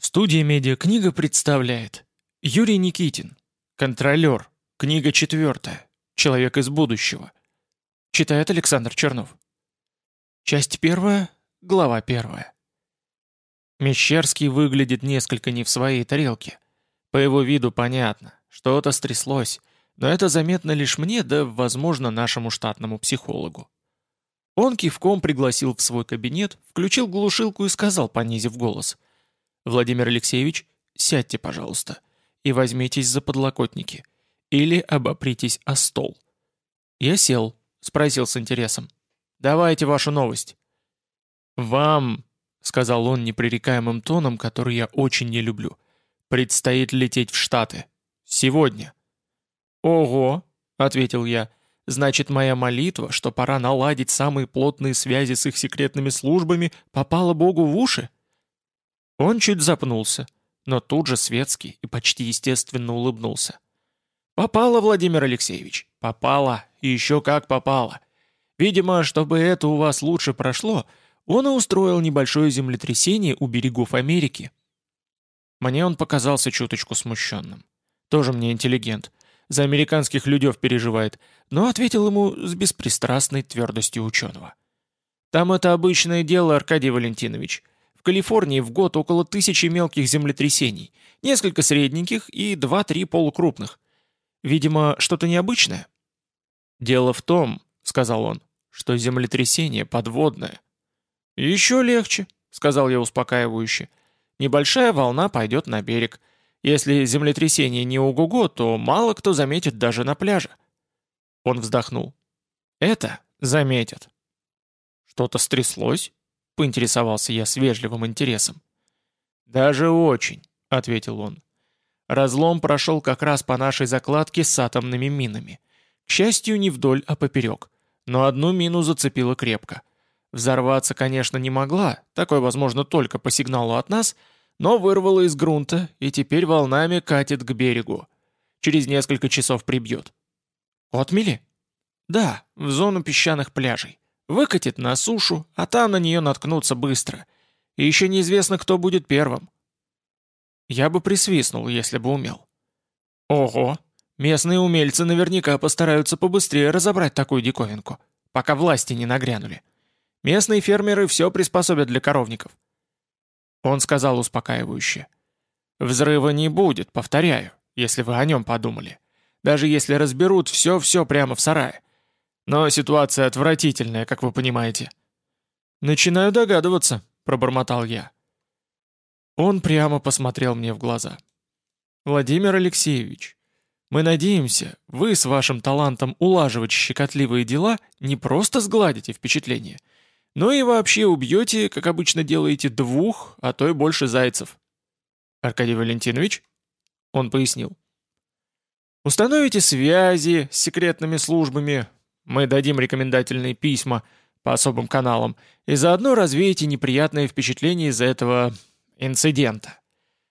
Студия «Медиакнига» представляет Юрий Никитин, контролер, книга четвертая, человек из будущего. Читает Александр Чернов. Часть первая, глава первая. Мещерский выглядит несколько не в своей тарелке. По его виду понятно, что-то стряслось, но это заметно лишь мне, да, возможно, нашему штатному психологу. Он кивком пригласил в свой кабинет, включил глушилку и сказал, понизив голос — «Владимир Алексеевич, сядьте, пожалуйста, и возьмитесь за подлокотники. Или обопритесь о стол». Я сел, спросил с интересом. «Давайте вашу новость». «Вам», — сказал он непререкаемым тоном, который я очень не люблю, — «предстоит лететь в Штаты. Сегодня». «Ого», — ответил я, — «значит, моя молитва, что пора наладить самые плотные связи с их секретными службами, попала Богу в уши?» Он чуть запнулся, но тут же светский и почти естественно улыбнулся. «Попало, Владимир Алексеевич, попало, и еще как попало. Видимо, чтобы это у вас лучше прошло, он и устроил небольшое землетрясение у берегов Америки». Мне он показался чуточку смущенным. Тоже мне интеллигент. За американских людей переживает, но ответил ему с беспристрастной твердостью ученого. «Там это обычное дело, Аркадий Валентинович. В Калифорнии в год около тысячи мелких землетрясений, несколько средненьких и два-три полукрупных. Видимо, что-то необычное. «Дело в том», — сказал он, — «что землетрясение подводное». «Еще легче», — сказал я успокаивающе. «Небольшая волна пойдет на берег. Если землетрясение не ого-го, то мало кто заметит даже на пляже». Он вздохнул. «Это заметят». «Что-то стряслось?» Поинтересовался я с вежливым интересом. «Даже очень», — ответил он. Разлом прошел как раз по нашей закладке с атомными минами. К счастью, не вдоль, а поперек. Но одну мину зацепила крепко. Взорваться, конечно, не могла, такое возможно только по сигналу от нас, но вырвала из грунта и теперь волнами катит к берегу. Через несколько часов прибьет. «Отмели?» «Да, в зону песчаных пляжей. Выкатит на сушу, а там на нее наткнуться быстро. И еще неизвестно, кто будет первым. Я бы присвистнул, если бы умел. Ого! Местные умельцы наверняка постараются побыстрее разобрать такую диковинку, пока власти не нагрянули. Местные фермеры все приспособят для коровников. Он сказал успокаивающе. «Взрыва не будет, повторяю, если вы о нем подумали. Даже если разберут все-все прямо в сарае. Но ситуация отвратительная, как вы понимаете». «Начинаю догадываться», — пробормотал я. Он прямо посмотрел мне в глаза. «Владимир Алексеевич, мы надеемся, вы с вашим талантом улаживать щекотливые дела не просто сгладите впечатление, но и вообще убьете, как обычно делаете, двух, а то и больше зайцев». «Аркадий Валентинович?» Он пояснил. «Установите связи с секретными службами, мы дадим рекомендательные письма по особым каналам и заодно развеете неприятные впечатления из-за этого инцидента.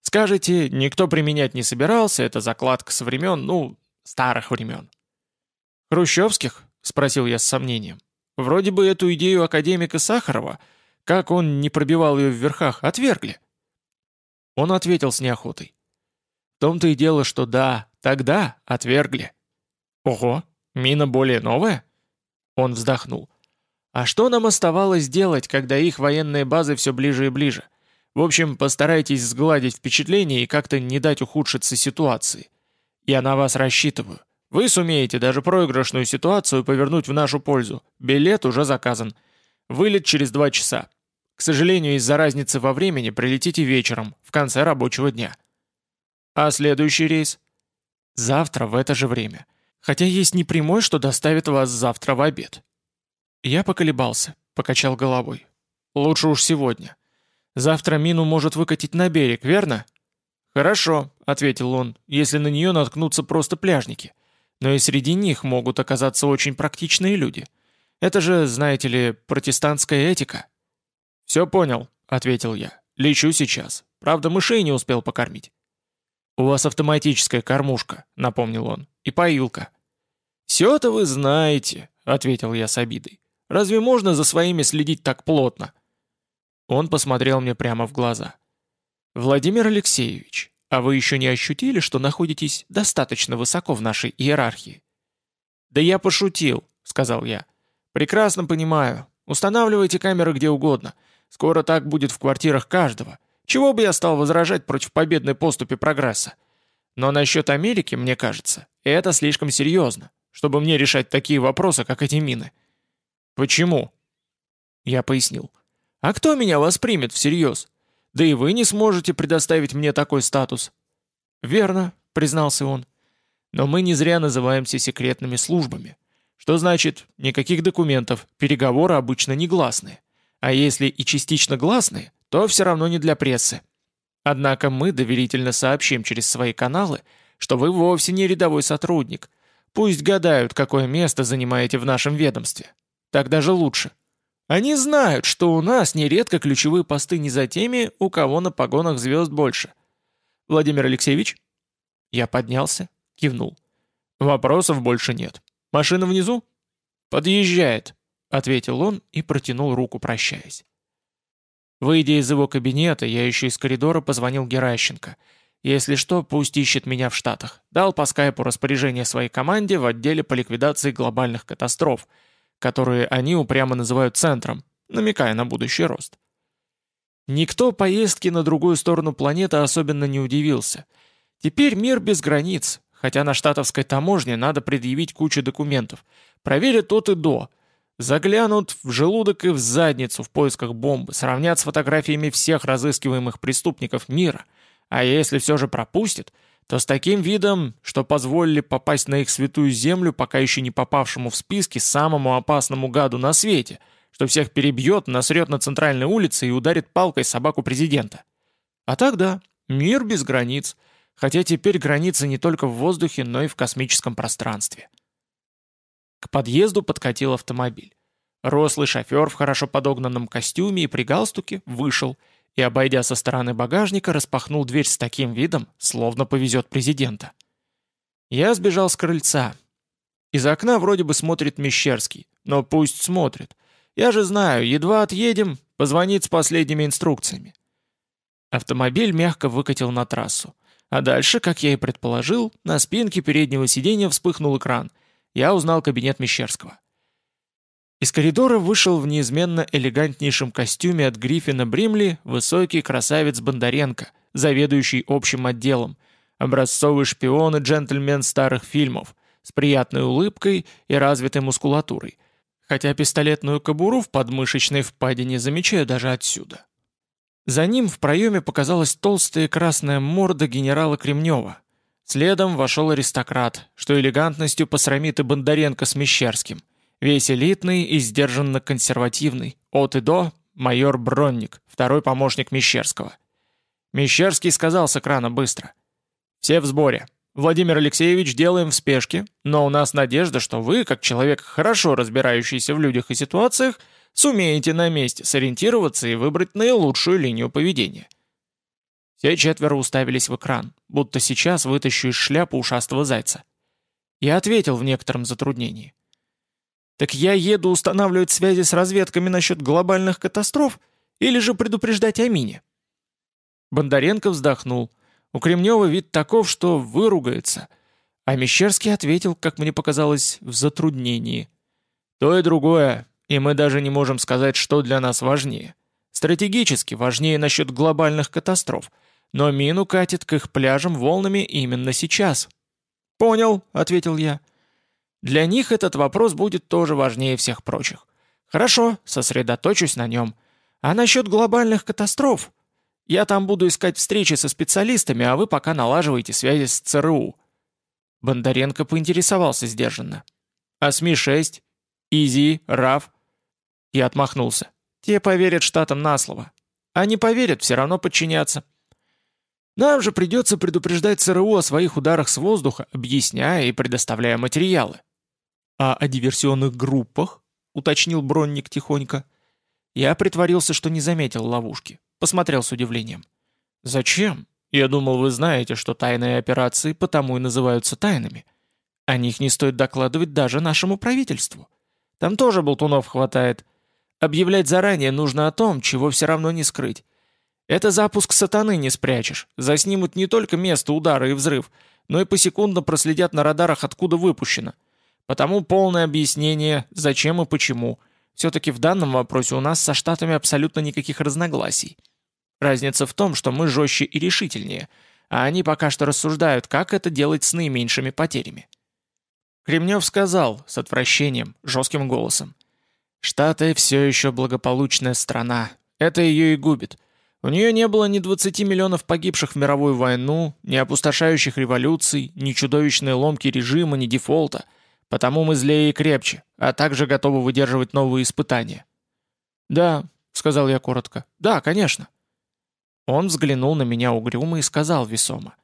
Скажете, никто применять не собирался, это закладка со времен, ну, старых времен. «Хрущевских?» — спросил я с сомнением. «Вроде бы эту идею академика Сахарова, как он не пробивал ее в верхах, отвергли». Он ответил с неохотой. «В том-то и дело, что да, тогда отвергли». «Ого, Мина более новая?» Он вздохнул. «А что нам оставалось делать, когда их военные базы все ближе и ближе? В общем, постарайтесь сгладить впечатление и как-то не дать ухудшиться ситуации. Я на вас рассчитываю. Вы сумеете даже проигрышную ситуацию повернуть в нашу пользу. Билет уже заказан. Вылет через два часа. К сожалению, из-за разницы во времени прилетите вечером, в конце рабочего дня. А следующий рейс? Завтра в это же время. Хотя есть не прямой, что доставит вас завтра в обед. Я поколебался, покачал головой. Лучше уж сегодня. Завтра мину может выкатить на берег, верно? Хорошо, ответил он, если на нее наткнутся просто пляжники. Но и среди них могут оказаться очень практичные люди. Это же, знаете ли, протестантская этика. Все понял, ответил я. Лечу сейчас. Правда, мышей не успел покормить. «У вас автоматическая кормушка», — напомнил он, — «и поилка». «Все-то вы знаете», — ответил я с обидой. «Разве можно за своими следить так плотно?» Он посмотрел мне прямо в глаза. «Владимир Алексеевич, а вы еще не ощутили, что находитесь достаточно высоко в нашей иерархии?» «Да я пошутил», — сказал я. «Прекрасно понимаю. Устанавливайте камеры где угодно. Скоро так будет в квартирах каждого. Чего бы я стал возражать против победной поступи прогресса? Но насчет Америки, мне кажется, это слишком серьезно, чтобы мне решать такие вопросы, как эти мины». «Почему?» Я пояснил. «А кто меня воспримет всерьез? Да и вы не сможете предоставить мне такой статус». «Верно», — признался он. «Но мы не зря называемся секретными службами. Что значит, никаких документов, переговоры обычно негласные. А если и частично гласные, то все равно не для прессы. Однако мы доверительно сообщим через свои каналы, что вы вовсе не рядовой сотрудник. Пусть гадают, какое место занимаете в нашем ведомстве. Так даже лучше. Они знают, что у нас нередко ключевые посты не за теми, у кого на погонах звезд больше. Владимир Алексеевич? Я поднялся, кивнул. Вопросов больше нет. Машина внизу? Подъезжает, ответил он и протянул руку, прощаясь. Выйдя из его кабинета, я еще из коридора позвонил Геращенко. Если что, пусть ищет меня в Штатах. Дал по скайпу распоряжение своей команде в отделе по ликвидации глобальных катастроф – которые они упрямо называют центром, намекая на будущий рост. Никто поездки на другую сторону планеты особенно не удивился. Теперь мир без границ, хотя на штатовской таможне надо предъявить кучу документов. Проверят от и до. Заглянут в желудок и в задницу в поисках бомбы, сравнят с фотографиями всех разыскиваемых преступников мира. А если все же пропустят, то с таким видом, что позволили попасть на их святую землю, пока еще не попавшему в списки самому опасному гаду на свете, что всех перебьет, насрет на центральной улице и ударит палкой собаку президента. А тогда мир без границ, хотя теперь границы не только в воздухе, но и в космическом пространстве. К подъезду подкатил автомобиль. Рослый шофер в хорошо подогнанном костюме и при галстуке вышел – и, обойдя со стороны багажника, распахнул дверь с таким видом, словно повезет президента. Я сбежал с крыльца. Из окна вроде бы смотрит Мещерский, но пусть смотрит. Я же знаю, едва отъедем, позвонит с последними инструкциями. Автомобиль мягко выкатил на трассу. А дальше, как я и предположил, на спинке переднего сиденья вспыхнул экран. Я узнал кабинет Мещерского. Из коридора вышел в неизменно элегантнейшем костюме от Гриффина Бримли высокий красавец Бондаренко, заведующий общим отделом, образцовый шпион и джентльмен старых фильмов, с приятной улыбкой и развитой мускулатурой, хотя пистолетную кобуру в подмышечной впадине замечаю даже отсюда. За ним в проеме показалась толстая красная морда генерала Кремнева. Следом вошел аристократ, что элегантностью посрамит и Бондаренко с Мещерским – Весь элитный и сдержанно консервативный, от и до, майор Бронник, второй помощник Мещерского. Мещерский сказал с экрана быстро. «Все в сборе. Владимир Алексеевич, делаем в спешке, но у нас надежда, что вы, как человек, хорошо разбирающийся в людях и ситуациях, сумеете на месте сориентироваться и выбрать наилучшую линию поведения». Все четверо уставились в экран, будто сейчас вытащу из шляпы ушастого зайца. Я ответил в некотором затруднении. Так я еду устанавливать связи с разведками насчет глобальных катастроф или же предупреждать о мине?» Бондаренко вздохнул. У Кремнева вид таков, что выругается. А Мещерский ответил, как мне показалось, в затруднении. «То и другое, и мы даже не можем сказать, что для нас важнее. Стратегически важнее насчет глобальных катастроф, но мину катит к их пляжам волнами именно сейчас». «Понял», — ответил я. Для них этот вопрос будет тоже важнее всех прочих. Хорошо, сосредоточусь на нем. А насчет глобальных катастроф? Я там буду искать встречи со специалистами, а вы пока налаживаете связи с ЦРУ». Бондаренко поинтересовался сдержанно. «А СМИ-6? Изи? РАФ?» Я отмахнулся. «Те поверят штатам на слово. А не поверят, все равно подчинятся. Нам же придется предупреждать ЦРУ о своих ударах с воздуха, объясняя и предоставляя материалы. «А о диверсионных группах?» — уточнил Бронник тихонько. Я притворился, что не заметил ловушки. Посмотрел с удивлением. «Зачем? Я думал, вы знаете, что тайные операции потому и называются тайными. О них не стоит докладывать даже нашему правительству. Там тоже болтунов хватает. Объявлять заранее нужно о том, чего все равно не скрыть. Это запуск сатаны не спрячешь. Заснимут не только место удара и взрыв, но и посекундно проследят на радарах, откуда выпущено. Потому полное объяснение, зачем и почему. Все-таки в данном вопросе у нас со Штатами абсолютно никаких разногласий. Разница в том, что мы жестче и решительнее, а они пока что рассуждают, как это делать с наименьшими потерями. Кремнев сказал с отвращением, жестким голосом. «Штаты все еще благополучная страна. Это ее и губит. У нее не было ни 20 миллионов погибших в мировую войну, ни опустошающих революций, ни чудовищной ломки режима, ни дефолта. Потому мы злее и крепче, а также готовы выдерживать новые испытания». «Да», — сказал я коротко, — «да, конечно». Он взглянул на меня угрюмо и сказал весомо.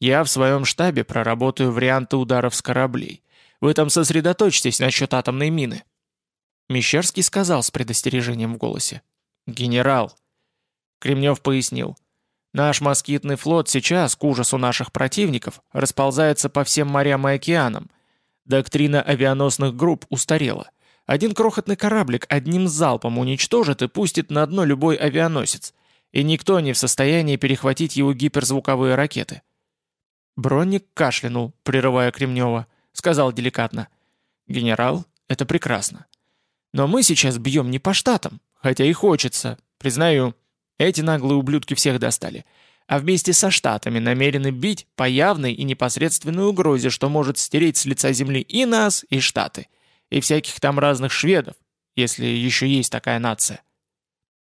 «Я в своем штабе проработаю варианты ударов с кораблей. Вы там сосредоточьтесь насчет атомной мины». Мещерский сказал с предостережением в голосе. «Генерал». Кремнев пояснил. «Наш москитный флот сейчас, к ужасу наших противников, расползается по всем морям и океанам. Доктрина авианосных групп устарела. Один крохотный кораблик одним залпом уничтожит и пустит на дно любой авианосец, и никто не в состоянии перехватить его гиперзвуковые ракеты». Бронник кашлянул, прерывая Кремнева сказал деликатно. «Генерал, это прекрасно. Но мы сейчас бьем не по штатам, хотя и хочется, признаю, эти наглые ублюдки всех достали, а вместе со штатами намерены бить по явной и непосредственной угрозе, что может стереть с лица земли и нас, и штаты, и всяких там разных шведов, если еще есть такая нация.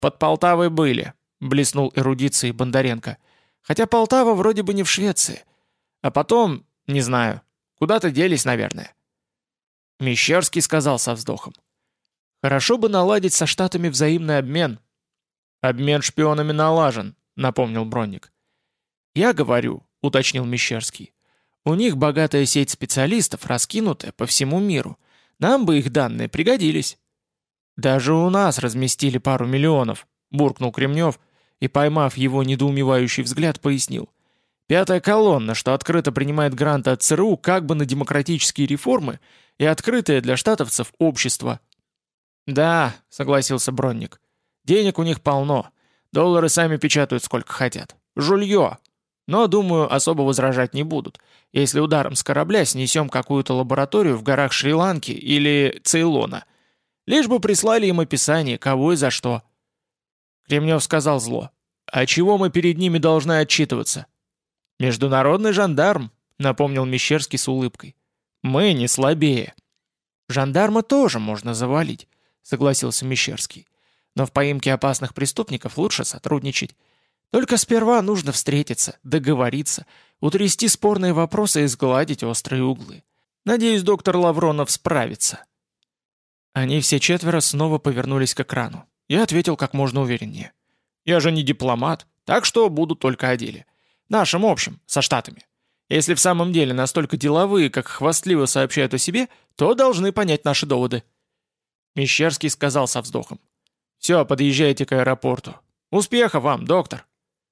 Под Полтавой были, блеснул эрудицией Бондаренко. Хотя Полтава вроде бы не в Швеции. А потом, не знаю, Куда-то делись, наверное». Мещерский сказал со вздохом. «Хорошо бы наладить со Штатами взаимный обмен». «Обмен шпионами налажен», — напомнил Бронник. «Я говорю», — уточнил Мещерский. «У них богатая сеть специалистов, раскинутая по всему миру. Нам бы их данные пригодились». «Даже у нас разместили пару миллионов», — буркнул Кремнев и, поймав его недоумевающий взгляд, пояснил. Пятая колонна, что открыто принимает гранты от ЦРУ как бы на демократические реформы и открытое для штатовцев общество. «Да», — согласился Бронник, — «денег у них полно. Доллары сами печатают сколько хотят. Жулье. Но, думаю, особо возражать не будут, если ударом с корабля снесем какую-то лабораторию в горах Шри-Ланки или Цейлона. Лишь бы прислали им описание, кого и за что». Кремнев сказал зло. «А чего мы перед ними должны отчитываться?» «Международный жандарм», — напомнил Мещерский с улыбкой. «Мы не слабее». «Жандарма тоже можно завалить», — согласился Мещерский. «Но в поимке опасных преступников лучше сотрудничать. Только сперва нужно встретиться, договориться, утрясти спорные вопросы и сгладить острые углы. Надеюсь, доктор Лавронов справится». Они все четверо снова повернулись к экрану. Я ответил как можно увереннее. «Я же не дипломат, так что буду только о деле. Нашим общим, со Штатами. Если в самом деле настолько деловые, как хвастливо сообщают о себе, то должны понять наши доводы». Мещерский сказал со вздохом. «Все, подъезжайте к аэропорту. Успеха вам, доктор!»